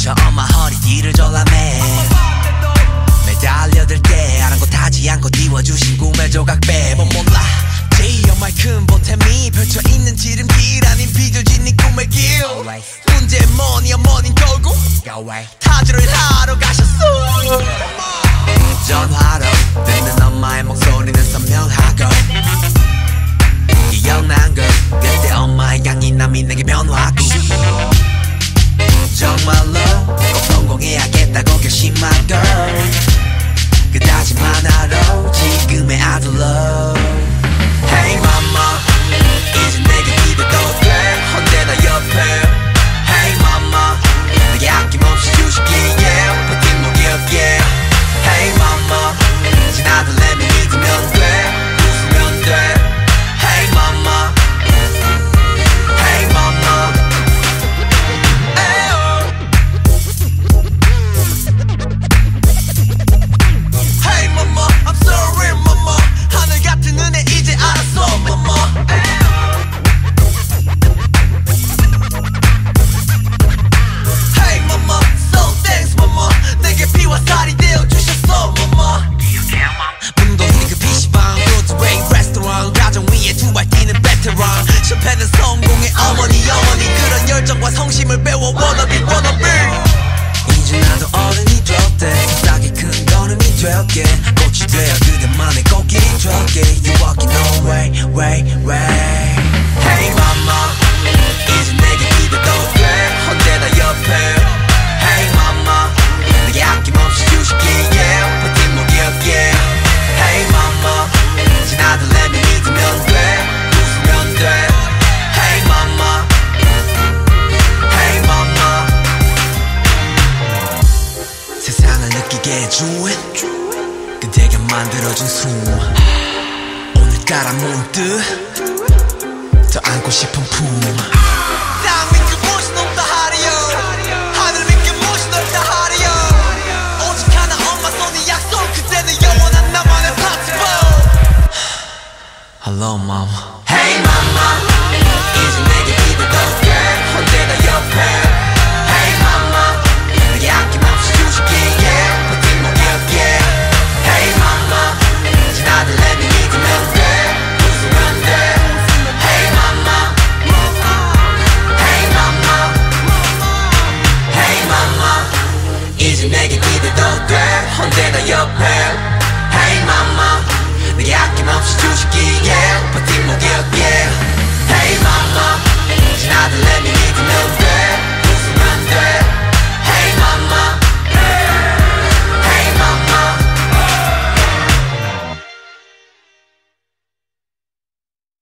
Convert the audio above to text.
텐션 on 허리 뒤를 졸라매. 매달려들 때 아랑곳하지 않고 띄워주신 꿈의 조각 빼본 뭐 몰라. 제이어만큼 보탬이 펼쳐있는 지름길 아닌 빚을 짓니 꿈의 길. 문제 뭐니 어머닌 결국 타주를 하러 가셨어. 전화로 듣는 엄마의 목소리는 선명하고 기억난 걸 그때 엄마의 향이 남이 내게 변화고 정말로 성공해야겠다고 결심하고 그 다짐 하나로 해준 그대가 만들어준 숨 오늘따라 문득 더 안고 싶은 품땅 밑에 무엇이 높다 하리요? 하늘 밑에 무엇이 넓다 하리요? 오직 하나 엄마 손이 약속. 그때는 영원한 나만의 파티보 Hello mom Hey mama 없이 주식이에 버팀목이었기